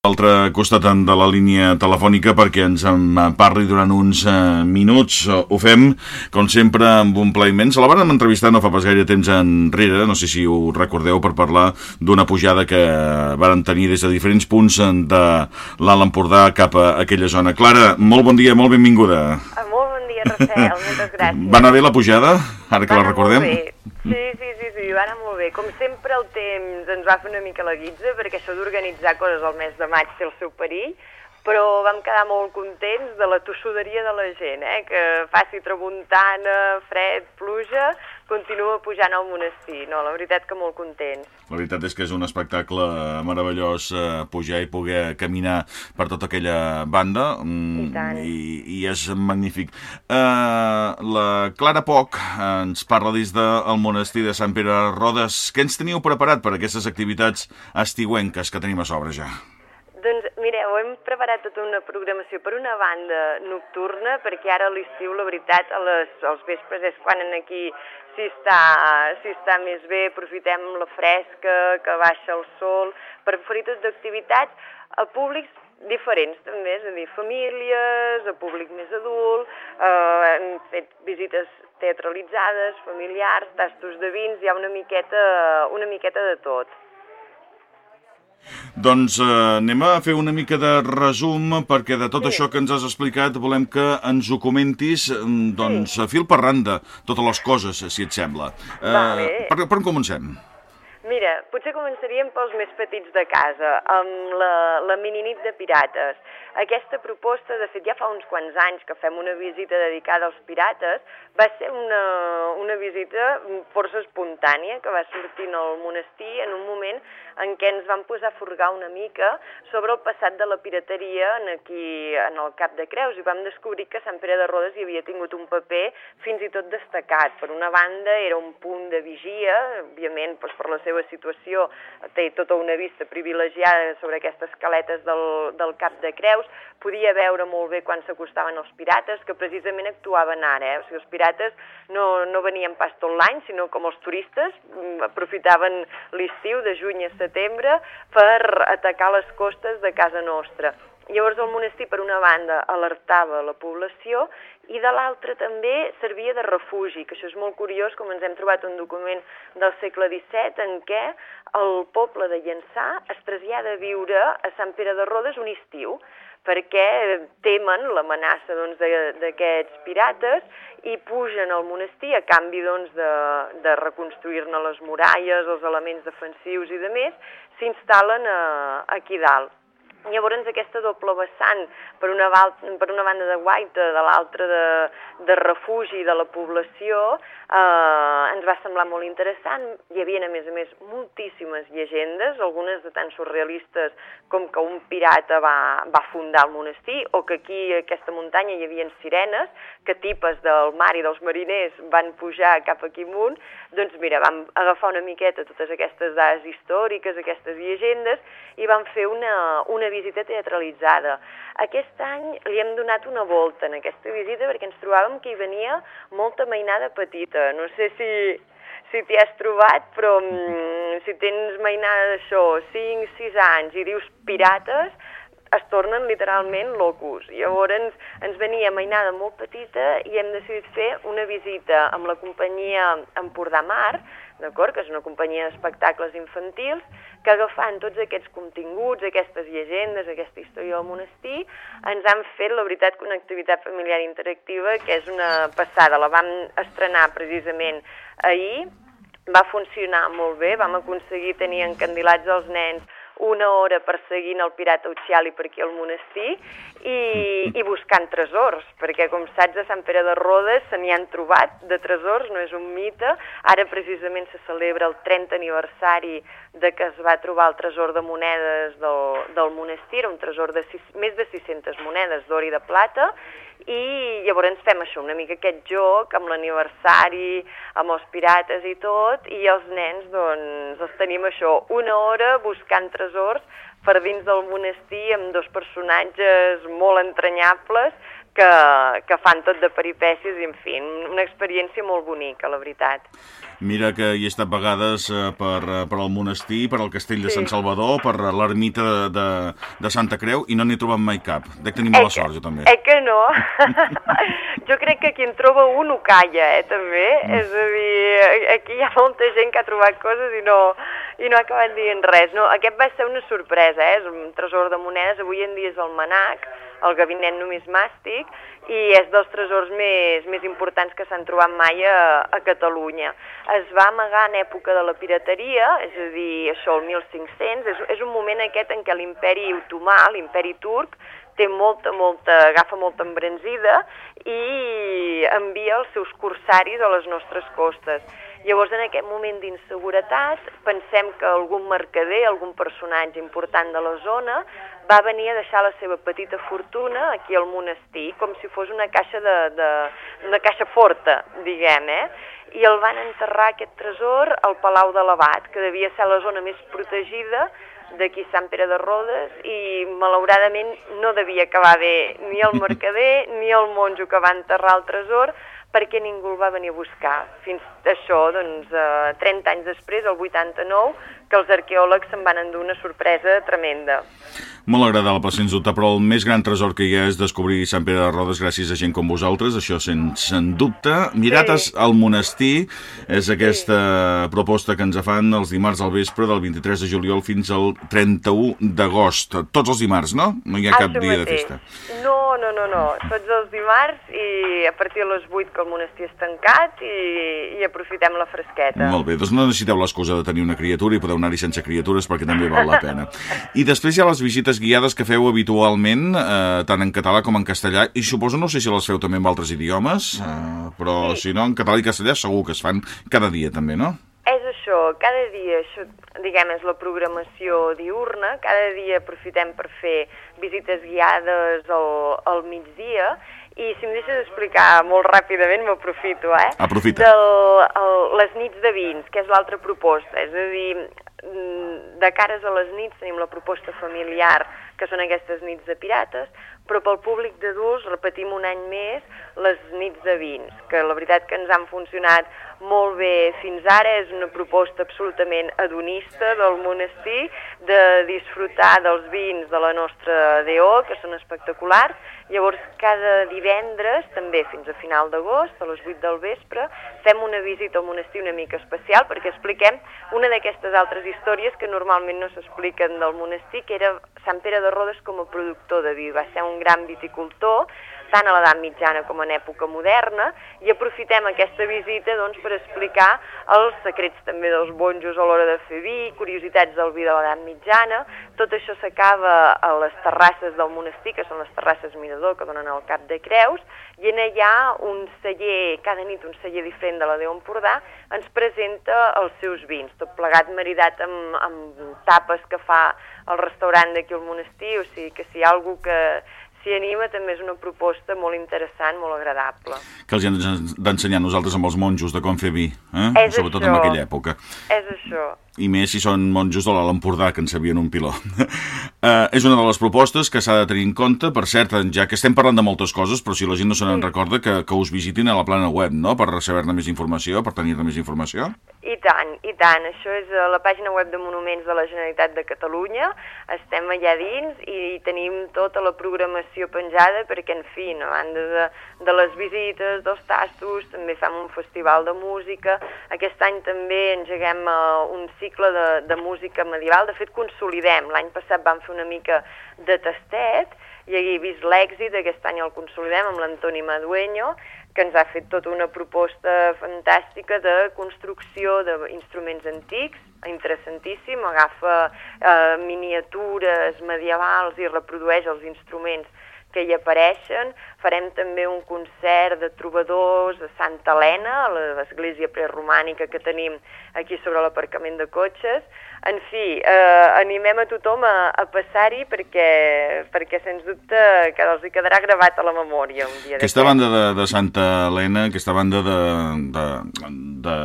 l'altre costat de la línia telefònica perquè ens en parli durant uns eh, minuts. Ho fem, com sempre, amb un pla immens. La vam entrevistar no fa pas gaire temps enrere, no sé si ho recordeu, per parlar d'una pujada que varen tenir des de diferents punts de l'Alt Empordà cap a aquella zona. Clara, molt bon dia, molt benvinguda. Molt bon dia, Rafael, moltes gràcies. Va anar bé la pujada, ara que Va la recordem? Sí, sí, sí, sí, va anar molt bé. Com sempre el temps ens va fer una mica la guitza, perquè això d'organitzar coses al mes de maig té el seu perill, però vam quedar molt contents de la tossuderia de la gent, eh? que faci tramuntana, fred, pluja, continua pujant al monestir. No, la veritat que molt contents. La veritat és que és un espectacle meravellós eh, pujar i poder caminar per tota aquella banda mm, I tant. i, i és magnífic. Eh, la Clara Poc ens parla des del monestir de Sant Pere Rodes. Què ens teniu preparat per aquestes activitats estiuenques que tenim a sobre ja? Hem preparat tota una programació per una banda nocturna, perquè ara a l'estiu, la veritat, a les, als vespres és quan en aquí s'hi està, s'hi està més bé, aprofitem la fresca, que baixa el sol, per oferir tot d'activitats a públics diferents també, és a dir, famílies, a públic més adult, eh, hem fet visites teatralitzades, familiars, tastos de vins, hi ha una miqueta, una miqueta de tot. Doncs eh, anem a fer una mica de resum perquè de tot Sí. això que ens has explicat volem que ens ho comentis mm, doncs a fil per randa, totes les coses, si et sembla. Eh, Vale. per, per on comencem? Mira, potser començaríem pels més petits de casa, amb la, la mininit de pirates. Aquesta proposta, de fet, ja fa uns quants anys que fem una visita dedicada als pirates, va ser una, una visita força espontània que va sortir al monestir en un moment en què ens vam posar a furgar una mica sobre el passat de la pirateria en aquí, en el Cap de Creus, i vam descobrir que Sant Pere de Rodes hi havia tingut un paper fins i tot destacat. Per una banda, era un punt de vigia, òbviament, doncs, per la seva situació, té tota una vista privilegiada sobre aquestes caletes del, del Cap de Creus, podia veure molt bé quan s'acostaven els pirates, que precisament actuaven ara, eh? o sigui, els pirates no, no venien pas tot l'any, sinó com els turistes, mm, aprofitaven l'estiu de juny a setembre per atacar les costes de casa nostra. Llavors el monestir, per una banda, alertava la població i de l'altra també servia de refugi, que això és molt curiós, com ens hem trobat un document del segle XVII en què el poble de Llançà es trasllada a viure a Sant Pere de Rodes un estiu, perquè temen l'amenaça doncs, d'aquests pirates i pugen al monestir a canvi doncs, de, de reconstruir-ne les muralles, els elements defensius i de més, s'instal·len a- aquí dalt. Llavors aquesta doble vessant, per una, per una banda de guaita, de l'altra de, de refugi de la població, eh, ens va semblar molt interessant. Hi havia, a més a més, moltíssimes llegendes, algunes de tan surrealistes com que un pirata va, va fundar el monestir, o que aquí, a aquesta muntanya, hi havia sirenes, que tipes del mar i dels mariners van pujar cap aquí amunt. Doncs mira, vam agafar una miqueta totes aquestes dades històriques, aquestes llegendes, i vam fer una, una visita teatralitzada. Aquest any li hem donat una volta en aquesta visita perquè ens trobàvem que hi venia molta mainada petita. No sé si, si t'hi has trobat, però mm, si tens mainada d'això, 5, 6 anys, i dius pirates, es tornen literalment locos. Llavors ens, ens venia mainada molt petita i hem decidit fer una visita amb la companyia Empordà Mar, d'acord, que és una companyia d'espectacles infantils, que agafant tots aquests continguts, aquestes llegendes, aquesta història del monestir, ens han fet, la veritat, una activitat familiar interactiva que és una passada. La vam estrenar precisament ahir, va funcionar molt bé, vam aconseguir tenir encandilats els nens una hora perseguint el pirata Ucciali per aquí al monestir i, i buscant tresors, perquè com saps a Sant Pere de Rodes se n'hi han trobat de tresors, no és un mite. Ara precisament se celebra el 30 aniversari de que es va trobar el tresor de monedes del, del monestir, un tresor de sis, més de 600 monedes d'or i de plata, i llavors fem això, una mica aquest joc amb l'aniversari, amb els pirates i tot, i els nens doncs els tenim això, una hora buscant tresors per dins del monestir amb dos personatges molt entranyables que que, fan tot de peripècies i, en fi, una experiència molt bonica, la veritat. Mira que hi he estat vegades eh, per, eh, per al monestir, per al castell de sí. Sant Salvador, per l'ermita de, de, de Santa Creu, i no n'he trobat mai cap. Dec tenir mala sort, jo també. Eh que no? jo crec que qui en troba un ho calla, eh, també. Mm. És a dir, aquí hi ha molta gent que ha trobat coses i no, i no ha acabat dient res. No, aquest va ser una sorpresa, eh? és un tresor de monedes, avui en dia és el MANAC, el gabinet numismàstic, i és dels tresors més, més importants que s'han trobat mai a, a Catalunya. Es va amagar en època de la pirateria, és a dir, això el 1500, és, és un moment aquest en què l'imperi otomà, l'imperi turc, té molta, molta, agafa molta embranzida i envia els seus corsaris a les nostres costes. Llavors, en aquest moment d'inseguretat, pensem que algun mercader, algun personatge important de la zona, va venir a deixar la seva petita fortuna aquí al monestir, com si fos una caixa, de, de, una caixa forta, diguem, eh? I el van enterrar, aquest tresor, al Palau de l'Abat, que devia ser la zona més protegida d'aquí Sant Pere de Rodes i malauradament no devia acabar bé ni el mercader ni el monjo que va enterrar el tresor perquè ningú el va venir a buscar. Fins això, doncs, eh, 30 anys després, el 89, que els arqueòlegs se'n van endur una sorpresa tremenda. Molt agradable, sens dubte, però el més gran tresor que hi ha és descobrir Sant Pere de Rodes gràcies a gent com vosaltres, això sense dubte. Mirates sí. al monestir és aquesta sí. proposta que ens fan els dimarts al vespre del 23 de juliol fins al 31 d'agost. Tots els dimarts, no? No hi ha Això cap dia mateix. de festa. No, no, no, no. Tots els dimarts i a partir de les 8 que el monestir és tancat i, i aprofitem la fresqueta. Molt bé, doncs no necessiteu l'excusa de tenir una criatura i podeu anar-hi sense criatures perquè també val la pena. I després hi ha les visites guiades que feu habitualment, eh, tant en català com en castellà, i suposo, no sé si les feu també en altres idiomes, eh, però sí. si no, en català i castellà segur que es fan cada dia també, no? És això, cada dia, això, diguem, és la programació diurna, cada dia aprofitem per fer visites guiades al, al migdia, i si em deixes explicar molt ràpidament, m'aprofito, eh? Aprofita. Del, el, les nits de vins, que és l'altra proposta, és a dir, mm, de cares a les nits tenim la proposta familiar, que són aquestes nits de pirates, però pel públic d'adults repetim un any més les nits de vins, que la veritat que ens han funcionat molt bé fins ara, és una proposta absolutament hedonista del monestir, de disfrutar dels vins de la nostra DO, que són espectaculars, llavors cada divendres, també fins a final d'agost, a les 8 del vespre, fem una visita al monestir una mica especial perquè expliquem una d'aquestes altres històries que normalment no s'expliquen del monestir, que era Sant Pere de Rodes com a productor de vi, va ser un gran viticultor, tant a l'edat mitjana com en època moderna, i aprofitem aquesta visita doncs, per explicar els secrets també dels bonjos a l'hora de fer vi, curiositats del vi de l'edat mitjana, tot això s'acaba a les terrasses del monestir, que són les terrasses Mirador, que donen al cap de Creus, i en allà un celler, cada nit un celler diferent de la Déu Empordà, ens presenta els seus vins, tot plegat maridat amb, amb tapes que fa el restaurant d'aquí al monestir, o sigui que si hi ha algú que s'hi anima també és una proposta molt interessant, molt agradable. Que els hem d'ensenyar nosaltres amb els monjos de com fer vi, eh? És sobretot això. en aquella època. És això. I més si són monjos de l'Empordà, que en sabien un piló. Uh, és una de les propostes que s'ha de tenir en compte. Per cert, ja que estem parlant de moltes coses, però si la gent no se n'en sí. recorda, que, que us visitin a la plana web, no?, per saber-ne més informació, per tenir-ne més informació. I tant, i tant. Això és a la pàgina web de Monuments de la Generalitat de Catalunya. Estem allà dins i tenim tota la programació penjada perquè, en fi, no, a banda de, de les visites, dels tastos, també fem un festival de música. Aquest any també engeguem uh, un cicle de, de música medieval. De fet, consolidem. L'any passat vam fer una mica de tastet i he vist l'èxit, aquest any el consolidem amb l'Antoni Madueño, que ens ha fet tota una proposta fantàstica de construcció d'instruments antics, interessantíssim, agafa eh, miniatures medievals i reprodueix els instruments que hi apareixen. Farem també un concert de trobadors a Santa Helena, a l'església preromànica que tenim aquí sobre l'aparcament de cotxes. En fi, eh, animem a tothom a, a passar-hi perquè, perquè, sens dubte, que els hi quedarà gravat a la memòria un dia. Aquesta banda de, de Santa Helena, aquesta banda de, de, de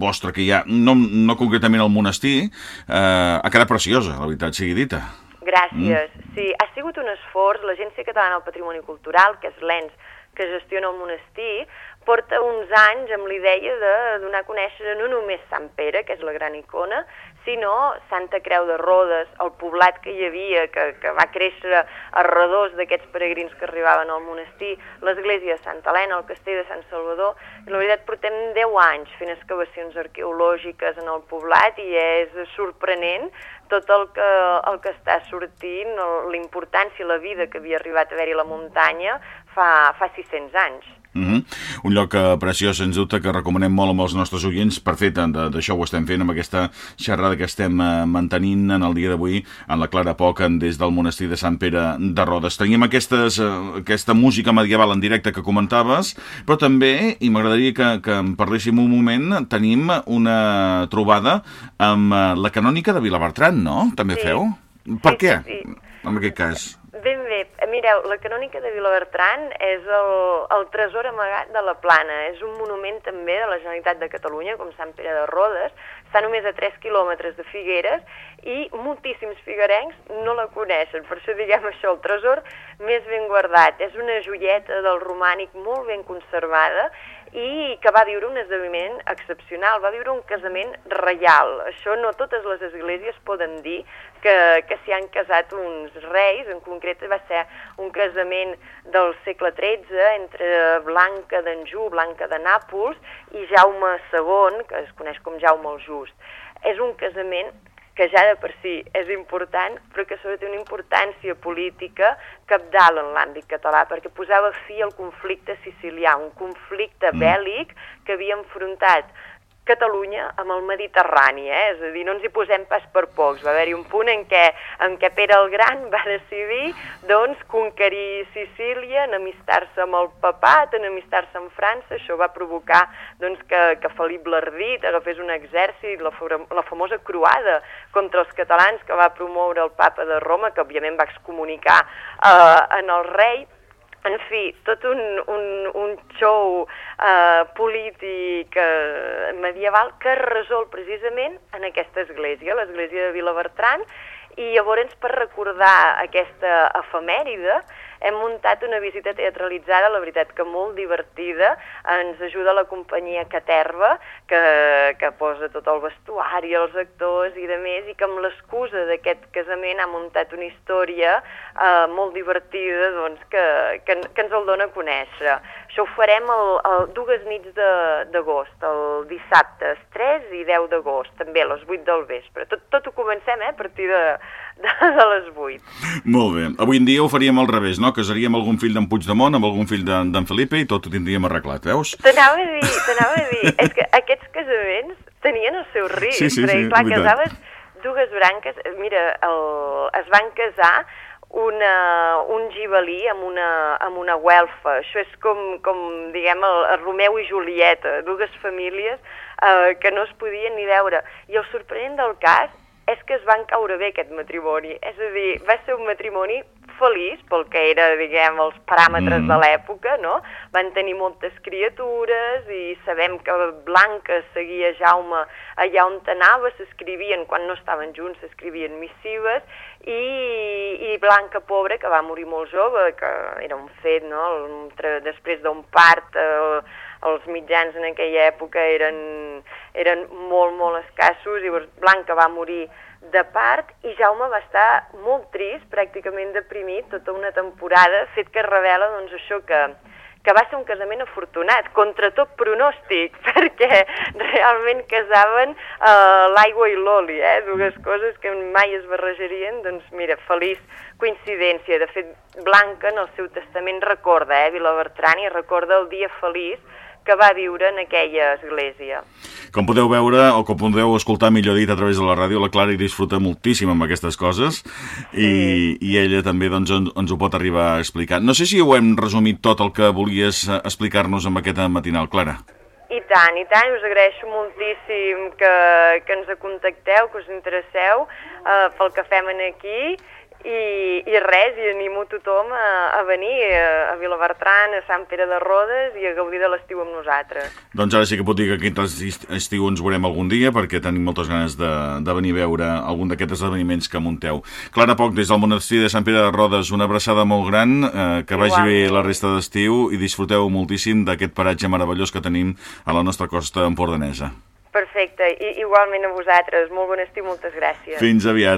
vostra que hi ha, no, no concretament al monestir, eh, ha quedat preciosa, la veritat sigui dita. Gràcies. Mm. Sí, ha sigut un esforç. L'Agència Catalana del Patrimoni Cultural, que és l'ENS que gestiona el monestir, porta uns anys amb l'idea de donar a conèixer no només Sant Pere, que és la gran icona, sinó Santa Creu de Rodes, el poblat que hi havia, que, que va créixer a redós d'aquests peregrins que arribaven al monestir, l'església de Santa Helena, el castell de Sant Salvador, i la veritat portem 10 anys fent excavacions arqueològiques en el poblat i és sorprenent tot el que, el que està sortint, la importància, la vida que havia arribat a haver-hi la muntanya fa, fa 600 anys. Uh Un lloc eh, preciós, sens dubte, que recomanem molt amb els nostres oients. Per fet, d'això ho estem fent amb aquesta xerrada que estem eh, mantenint en el dia d'avui en la Clara Poca des del monestir de Sant Pere de Rodes. Teníem aquestes, eh, aquesta música medieval en directe que comentaves, però també, i m'agradaria que, que en parléssim un moment, tenim una trobada amb la canònica de Vilabertran, no? També sí. feu? Per sí, què? Sí. En aquest cas. Mireu, la canònica de Vilabertran és el, el tresor amagat de la Plana, és un monument també de la Generalitat de Catalunya, com Sant Pere de Rodes, està només a 3 quilòmetres de Figueres i moltíssims figuerencs no la coneixen, per això diguem això, el tresor més ben guardat, és una joieta del romànic molt ben conservada i que va viure un esdeveniment excepcional, va viure un casament reial. Això no totes les esglésies poden dir que, que s'hi han casat uns reis, en concret va ser un casament del segle XIII entre Blanca d'Anjou, Blanca de Nàpols i Jaume II, que es coneix com Jaume el Just. És un casament que ja de per si és important, però que sobretot té una importància política capdalt en l'àmbit català, perquè posava fi al conflicte sicilià, un conflicte mm. bèl·lic que havia enfrontat Catalunya amb el Mediterrani, eh? és a dir, no ens hi posem pas per pocs. Va haver-hi un punt en què, en què Pere el Gran va decidir doncs, conquerir Sicília, enemistar-se amb el papat, enemistar-se amb França, això va provocar doncs, que, que Felip l'Ardit agafés un exèrcit, la, la famosa croada contra els catalans que va promoure el papa de Roma, que òbviament va excomunicar eh, en el rei, en fi, tot un, un, un show eh, polític eh, medieval que es resol precisament en aquesta església, l'església de Vilabertran, i llavors per recordar aquesta efemèride hem muntat una visita teatralitzada, la veritat que molt divertida, ens ajuda la companyia Caterva, que, que posa tot el vestuari, els actors i de més, i que amb l'excusa d'aquest casament ha muntat una història eh, molt divertida doncs, que, que, que ens el dona a conèixer. Això ho farem el, el, dues nits d'agost, el dissabte 3 i 10 d'agost, també a les 8 del vespre. Tot, tot ho comencem eh, a partir de, de, de les 8. Molt bé. Avui en dia ho faríem al revés, no? Casaríem algun fill d'en Puigdemont amb algun fill d'en Felipe i tot ho tindríem arreglat, veus? T'anava a dir, t'anava a dir. És que aquests casaments tenien el seu risc. Sí, sí, sí, clar, casaves dues branques... Mira, el, es van casar una, un gibelí amb una, amb una guelfa. Això és com, com diguem, el, el Romeu i Julieta, dues famílies eh, que no es podien ni veure. I el sorprenent del cas és que es van caure bé aquest matrimoni. És a dir, va ser un matrimoni feliç pel que era, diguem, els paràmetres mm. de l'època, no? Van tenir moltes criatures i sabem que Blanca seguia Jaume allà on anava, s'escrivien, quan no estaven junts, s'escrivien missives, i, i Blanca, pobra, que va morir molt jove, que era un fet, no? Després d'un part, eh, els mitjans en aquella època eren, eren molt, molt escassos, i Blanca va morir de part i Jaume va estar molt trist, pràcticament deprimit, tota una temporada, fet que revela doncs, això que, que va ser un casament afortunat, contra tot pronòstic, perquè realment casaven eh, l'aigua i l'oli, eh? dues coses que mai es barrejarien, doncs mira, feliç coincidència. De fet, Blanca en el seu testament recorda, eh, Vilabertran, i recorda el dia feliç que va viure en aquella església. Com podeu veure, o com podeu escoltar millor dit a través de la ràdio, la Clara hi disfruta moltíssim amb aquestes coses i, sí. i ella també doncs, ens ho pot arribar a explicar. No sé si ho hem resumit tot el que volies eh, explicar-nos amb aquesta matinal, Clara. I tant, i tant, us agraeixo moltíssim que, que ens contacteu, que us interesseu uh, pel que fem aquí i, i res, i animo tothom a, a venir a, a Vilabertran, a Sant Pere de Rodes i a gaudir de l'estiu amb nosaltres. Doncs ara sí que puc dir que aquest estiu ens veurem algun dia perquè tenim moltes ganes de, de venir a veure algun d'aquests esdeveniments que munteu. Clara Poc, des del monestir de Sant Pere de Rodes, una abraçada molt gran, eh, que vagi bé la resta d'estiu i disfruteu moltíssim d'aquest paratge meravellós que tenim a la nostra costa empordanesa. Perfecte, I, igualment a vosaltres. Molt bon estiu, moltes gràcies. Fins aviat.